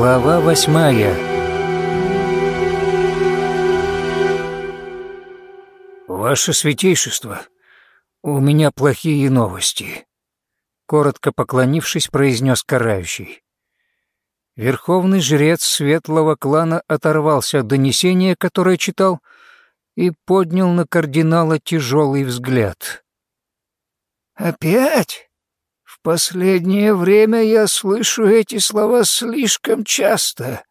Глава восьмая «Ваше святейшество, у меня плохие новости», — коротко поклонившись, произнес карающий. Верховный жрец светлого клана оторвался от донесения, которое читал, и поднял на кардинала тяжелый взгляд. «Опять?» Последнее время я слышу эти слова слишком часто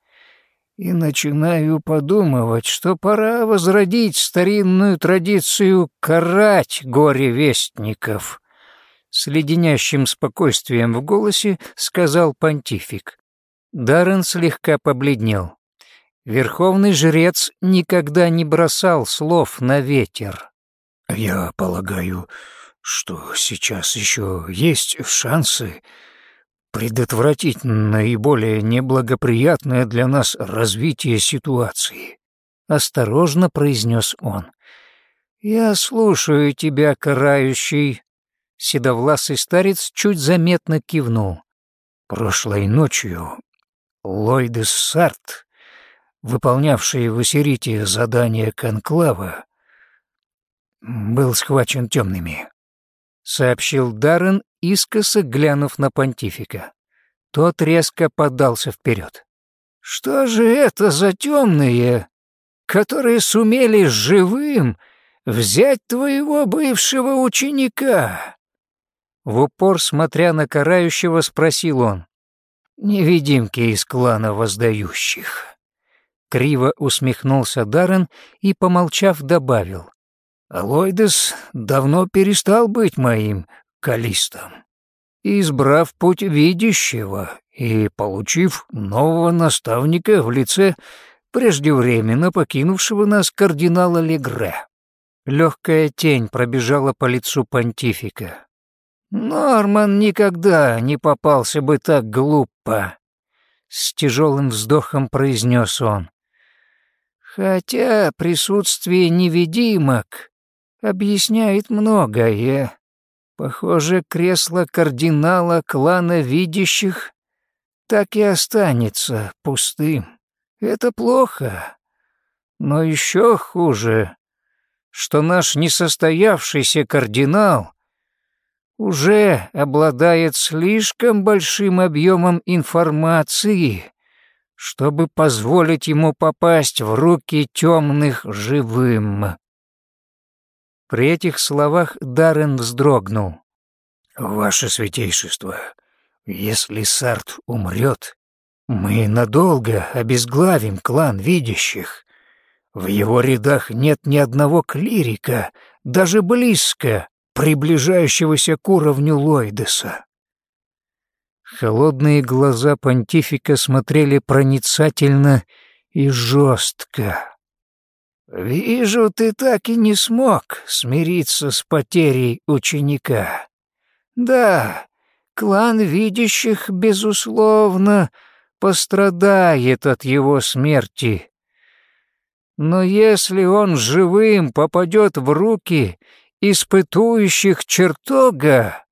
и начинаю подумывать, что пора возродить старинную традицию карать горе-вестников. С леденящим спокойствием в голосе сказал понтифик. Даррен слегка побледнел. Верховный жрец никогда не бросал слов на ветер. «Я полагаю, что сейчас еще есть шансы предотвратить наиболее неблагоприятное для нас развитие ситуации», — осторожно произнес он. «Я слушаю тебя, карающий», — седовласый старец чуть заметно кивнул. «Прошлой ночью Ллойдес Сарт, выполнявший в Осирите задание Конклава, был схвачен темными сообщил Даррен, искоса глянув на понтифика. Тот резко подался вперед. «Что же это за темные, которые сумели живым взять твоего бывшего ученика?» В упор, смотря на карающего, спросил он. «Невидимки из клана воздающих». Криво усмехнулся Даррен и, помолчав, добавил. Алойдес давно перестал быть моим калистом. Избрав путь видящего и получив нового наставника в лице преждевременно покинувшего нас кардинала Легре. Легкая тень пробежала по лицу понтифика. «Норман никогда не попался бы так глупо», — с тяжелым вздохом произнес он. «Хотя присутствие невидимок объясняет многое. Похоже, кресло кардинала клана видящих так и останется пустым. Это плохо. Но еще хуже, что наш несостоявшийся кардинал уже обладает слишком большим объемом информации, чтобы позволить ему попасть в руки темных живым. При этих словах Даррен вздрогнул. «Ваше святейшество, если Сарт умрет, мы надолго обезглавим клан видящих. В его рядах нет ни одного клирика, даже близко приближающегося к уровню Лойдеса». Холодные глаза понтифика смотрели проницательно и жестко. «Вижу, ты так и не смог смириться с потерей ученика. Да, клан видящих, безусловно, пострадает от его смерти. Но если он живым попадет в руки испытующих чертога,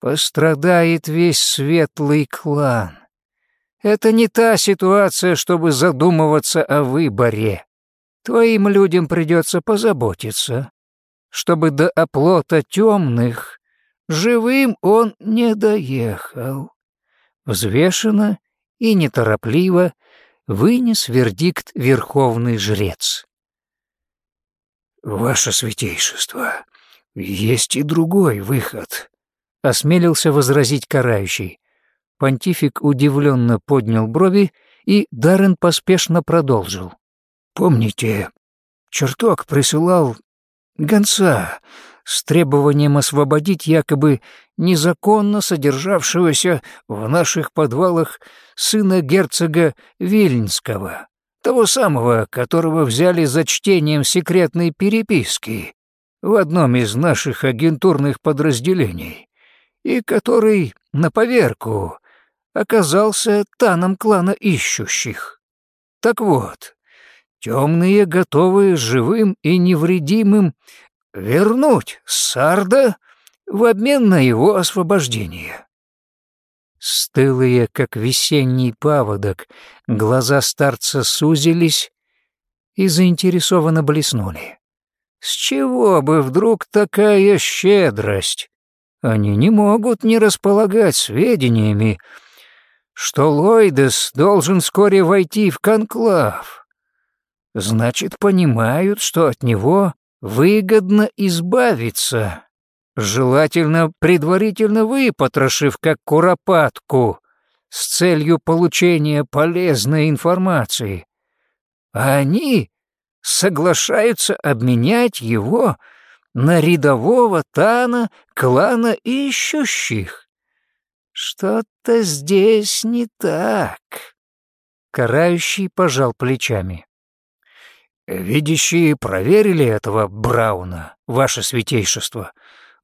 пострадает весь светлый клан. Это не та ситуация, чтобы задумываться о выборе. Твоим людям придется позаботиться, чтобы до оплота темных живым он не доехал. Взвешенно и неторопливо вынес вердикт верховный жрец. «Ваше святейшество, есть и другой выход», — осмелился возразить карающий. Понтифик удивленно поднял брови, и Даррен поспешно продолжил. Помните, чертог присылал гонца с требованием освободить якобы незаконно содержавшегося в наших подвалах сына герцога Вильнского, того самого, которого взяли за чтением секретной переписки в одном из наших агентурных подразделений, и который, на поверку, оказался таном клана ищущих. Так вот, Темные готовы живым и невредимым вернуть Сарда в обмен на его освобождение. Стылые, как весенний паводок, глаза старца сузились и заинтересованно блеснули. С чего бы вдруг такая щедрость? Они не могут не располагать сведениями, что Лойдес должен вскоре войти в конклав. Значит, понимают, что от него выгодно избавиться, желательно предварительно выпотрошив как куропатку с целью получения полезной информации. А они соглашаются обменять его на рядового Тана клана ищущих. Что-то здесь не так. Карающий пожал плечами. «Видящие проверили этого Брауна, ваше святейшество.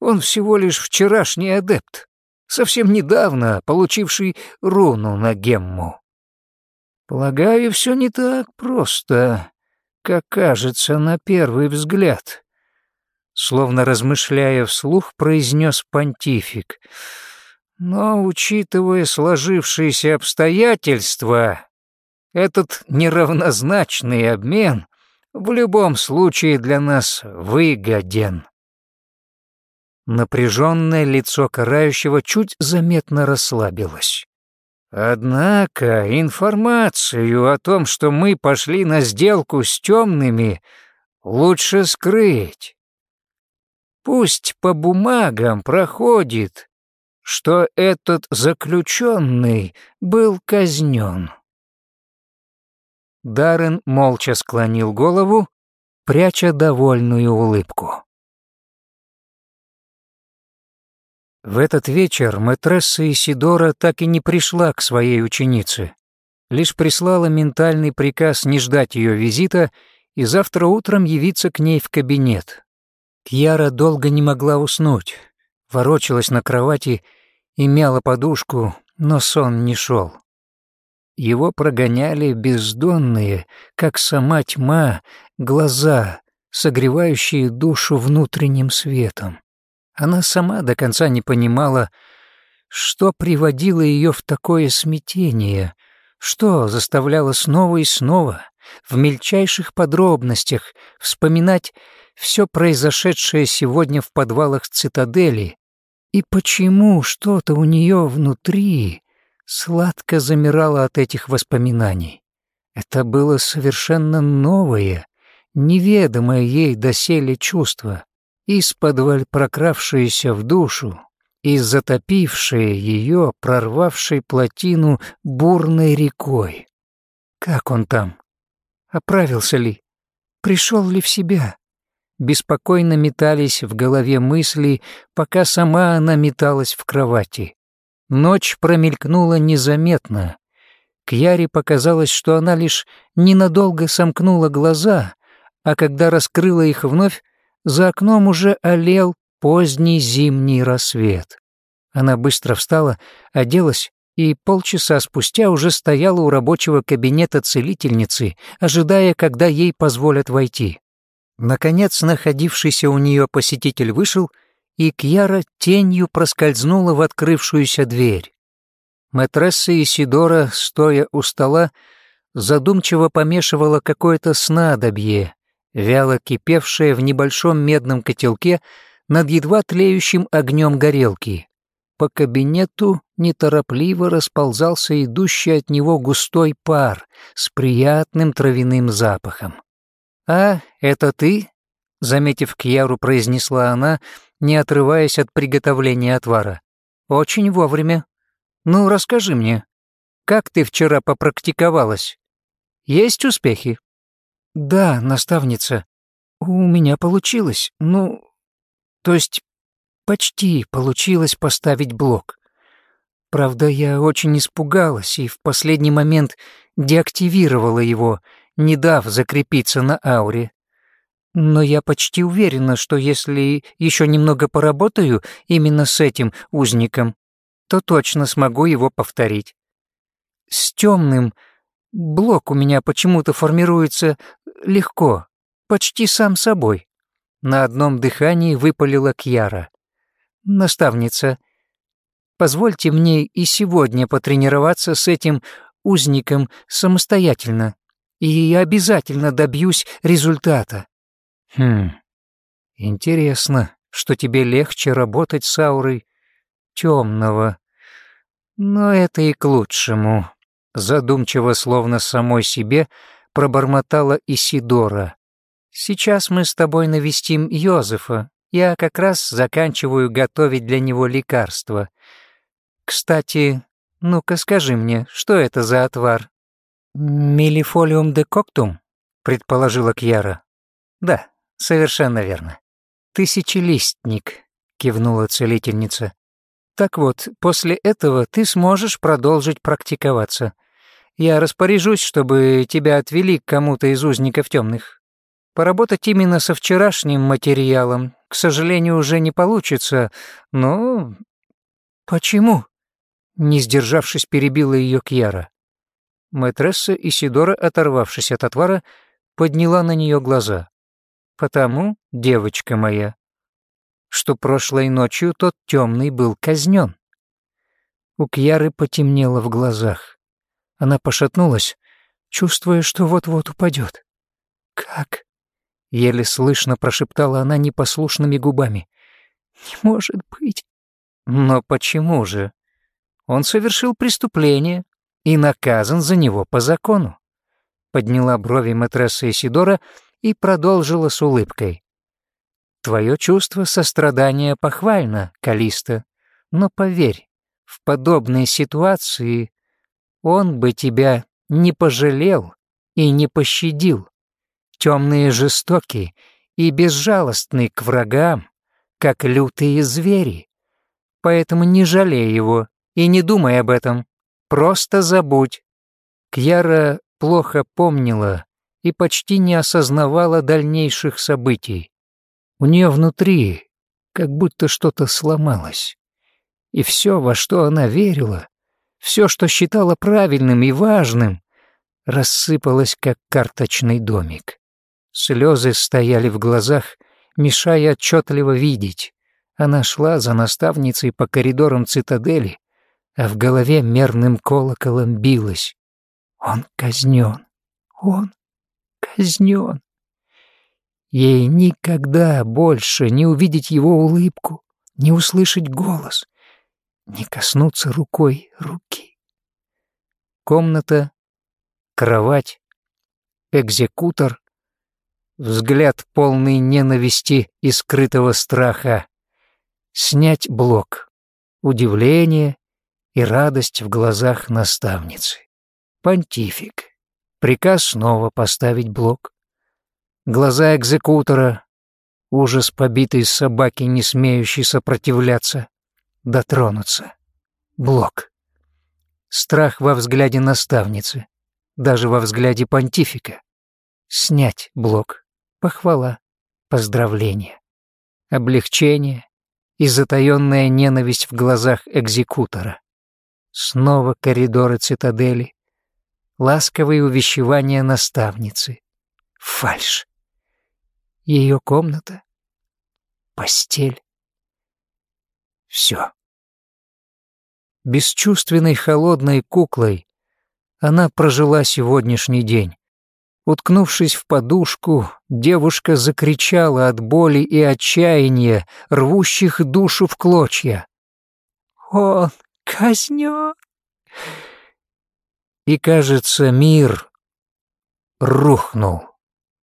Он всего лишь вчерашний адепт, совсем недавно получивший руну на гемму. Полагаю, все не так просто, как кажется на первый взгляд. Словно размышляя вслух, произнес понтифик. Но, учитывая сложившиеся обстоятельства, этот неравнозначный обмен в любом случае для нас выгоден. Напряженное лицо карающего чуть заметно расслабилось. Однако информацию о том, что мы пошли на сделку с темными, лучше скрыть. Пусть по бумагам проходит, что этот заключенный был казнен. Даррен молча склонил голову, пряча довольную улыбку. В этот вечер мэтресса Исидора так и не пришла к своей ученице, лишь прислала ментальный приказ не ждать ее визита и завтра утром явиться к ней в кабинет. Кьяра долго не могла уснуть, ворочалась на кровати и мяла подушку, но сон не шел. Его прогоняли бездонные, как сама тьма, глаза, согревающие душу внутренним светом. Она сама до конца не понимала, что приводило ее в такое смятение, что заставляло снова и снова, в мельчайших подробностях, вспоминать все произошедшее сегодня в подвалах цитадели, и почему что-то у нее внутри сладко замирало от этих воспоминаний. Это было совершенно новое, неведомое ей доселе чувство, из-под прокравшиеся в душу и затопившие ее, прорвавшей плотину бурной рекой. Как он там? Оправился ли? Пришел ли в себя? Беспокойно метались в голове мысли, пока сама она металась в кровати. Ночь промелькнула незаметно. Кьяре показалось, что она лишь ненадолго сомкнула глаза, а когда раскрыла их вновь, за окном уже олел поздний зимний рассвет. Она быстро встала, оделась и полчаса спустя уже стояла у рабочего кабинета целительницы, ожидая, когда ей позволят войти. Наконец, находившийся у нее посетитель вышел, и Кьяра тенью проскользнула в открывшуюся дверь. Матресса Исидора, стоя у стола, задумчиво помешивала какое-то снадобье, вяло кипевшая в небольшом медном котелке над едва тлеющим огнем горелки. По кабинету неторопливо расползался идущий от него густой пар с приятным травяным запахом. «А, это ты?» — заметив Кьяру, произнесла она, не отрываясь от приготовления отвара. «Очень вовремя. Ну, расскажи мне, как ты вчера попрактиковалась? Есть успехи?» «Да, наставница, у меня получилось, ну, то есть почти получилось поставить блок. Правда, я очень испугалась и в последний момент деактивировала его, не дав закрепиться на ауре. Но я почти уверена, что если еще немного поработаю именно с этим узником, то точно смогу его повторить. С темным блок у меня почему-то формируется легко, почти сам собой. На одном дыхании выпалила Кьяра. «Наставница, Позвольте мне и сегодня потренироваться с этим узником самостоятельно, и я обязательно добьюсь результата». «Хм, интересно, что тебе легче работать с аурой темного. Но это и к лучшему», — задумчиво, словно самой себе, пробормотала Исидора. «Сейчас мы с тобой навестим Йозефа. Я как раз заканчиваю готовить для него лекарство. Кстати, ну-ка скажи мне, что это за отвар?» «Мелифолиум де коктум», — предположила Кьяра. «Да, совершенно верно. Тысячелистник», — кивнула целительница. «Так вот, после этого ты сможешь продолжить практиковаться. Я распоряжусь, чтобы тебя отвели к кому-то из узников темных. Поработать именно со вчерашним материалом, к сожалению, уже не получится, но... Почему? Не сдержавшись, перебила ее Кьяра. Мэтресса Исидора, оторвавшись от отвара, подняла на нее глаза. «Потому, девочка моя, что прошлой ночью тот темный был казнен». У Кьяры потемнело в глазах. Она пошатнулась, чувствуя, что вот-вот упадет. «Как?» — еле слышно прошептала она непослушными губами. «Не может быть». «Но почему же? Он совершил преступление и наказан за него по закону». Подняла брови матресса Исидора и продолжила с улыбкой. «Твое чувство сострадания похвально, Калиста, но поверь, в подобной ситуации он бы тебя не пожалел и не пощадил. Темные жестокие и безжалостны к врагам, как лютые звери. Поэтому не жалей его и не думай об этом. Просто забудь. Кьяра плохо помнила и почти не осознавала дальнейших событий. У нее внутри как будто что-то сломалось. И все, во что она верила, все, что считала правильным и важным, рассыпалось, как карточный домик. Слезы стояли в глазах, мешая отчетливо видеть. Она шла за наставницей по коридорам цитадели, а в голове мерным колоколом билась. Он казнен. Он казнен. Ей никогда больше не увидеть его улыбку, не услышать голос, не коснуться рукой руки. Комната, кровать, экзекутор, взгляд полный ненависти и скрытого страха, снять блок, удивление и радость в глазах наставницы. Понтифик. Приказ снова поставить блок. Глаза экзекутора, ужас побитой собаки, не смеющей сопротивляться дотронуться. Блок. Страх во взгляде наставницы, даже во взгляде понтифика. Снять блок. Похвала, поздравление. Облегчение и затаённая ненависть в глазах экзекутора. Снова коридоры цитадели. Ласковые увещевания наставницы. Фальш. Ее комната. Постель. Все. Бесчувственной холодной куклой она прожила сегодняшний день. Уткнувшись в подушку, девушка закричала от боли и отчаяния, рвущих душу в клочья. «Он казнен!» И, кажется, мир рухнул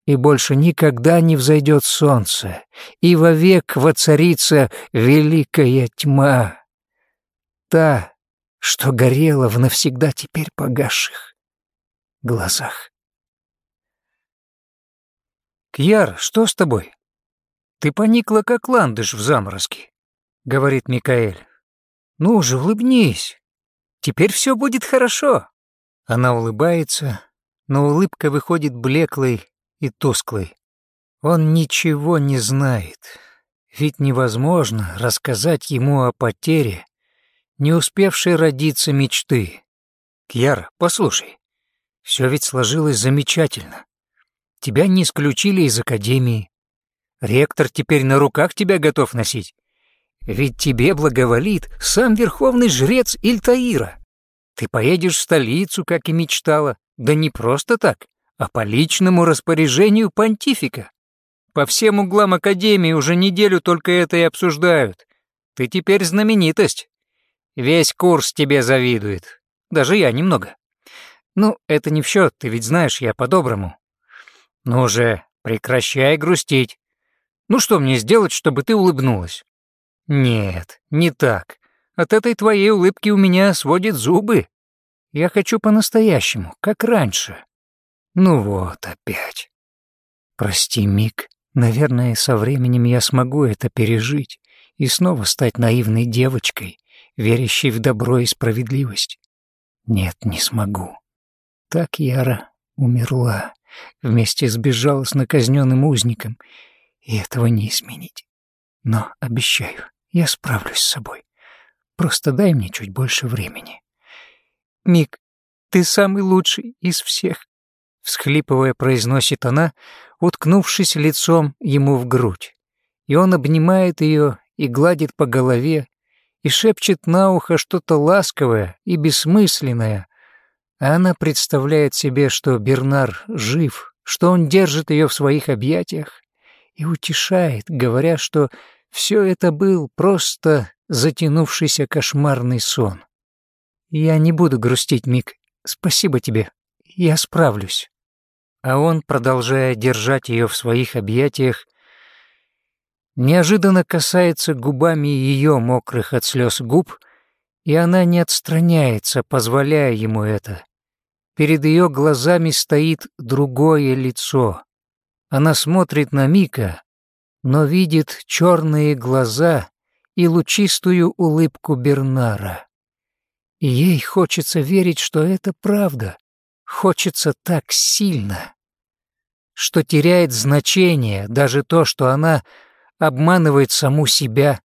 и больше никогда не взойдет солнце, и вовек воцарится великая тьма, та, что горела в навсегда теперь погасших глазах. «Кьяр, что с тобой? Ты поникла, как ландыш в заморозке», — говорит Микаэль. «Ну же, улыбнись. Теперь все будет хорошо». Она улыбается, но улыбка выходит блеклой и тусклый. Он ничего не знает, ведь невозможно рассказать ему о потере, не успевшей родиться мечты. Кьяра, послушай, все ведь сложилось замечательно. Тебя не исключили из академии. Ректор теперь на руках тебя готов носить. Ведь тебе благоволит сам верховный жрец Ильтаира. Ты поедешь в столицу, как и мечтала, да не просто так, а по личному распоряжению понтифика. По всем углам Академии уже неделю только это и обсуждают. Ты теперь знаменитость. Весь курс тебе завидует. Даже я немного. Ну, это не в счет, ты ведь знаешь, я по-доброму. Ну же, прекращай грустить. Ну что мне сделать, чтобы ты улыбнулась? Нет, не так. От этой твоей улыбки у меня сводит зубы. Я хочу по-настоящему, как раньше. Ну вот опять. Прости, Мик, наверное, со временем я смогу это пережить и снова стать наивной девочкой, верящей в добро и справедливость. Нет, не смогу. Так Яра умерла вместе с безжалостно узником, и этого не изменить. Но, обещаю, я справлюсь с собой. Просто дай мне чуть больше времени. Мик, ты самый лучший из всех, всхлипывая, произносит она, уткнувшись лицом ему в грудь. И он обнимает ее и гладит по голове, и шепчет на ухо что-то ласковое и бессмысленное, а она представляет себе, что Бернар жив, что он держит ее в своих объятиях и утешает, говоря, что все это был просто затянувшийся кошмарный сон. «Я не буду грустить, Мик. Спасибо тебе. Я справлюсь». А он, продолжая держать ее в своих объятиях, неожиданно касается губами ее мокрых от слез губ, и она не отстраняется, позволяя ему это. Перед ее глазами стоит другое лицо. Она смотрит на Мика, но видит черные глаза и лучистую улыбку Бернара. Ей хочется верить, что это правда. Хочется так сильно, что теряет значение даже то, что она обманывает саму себя,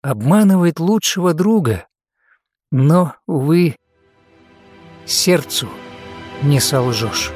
обманывает лучшего друга. Но, увы, сердцу не солжешь.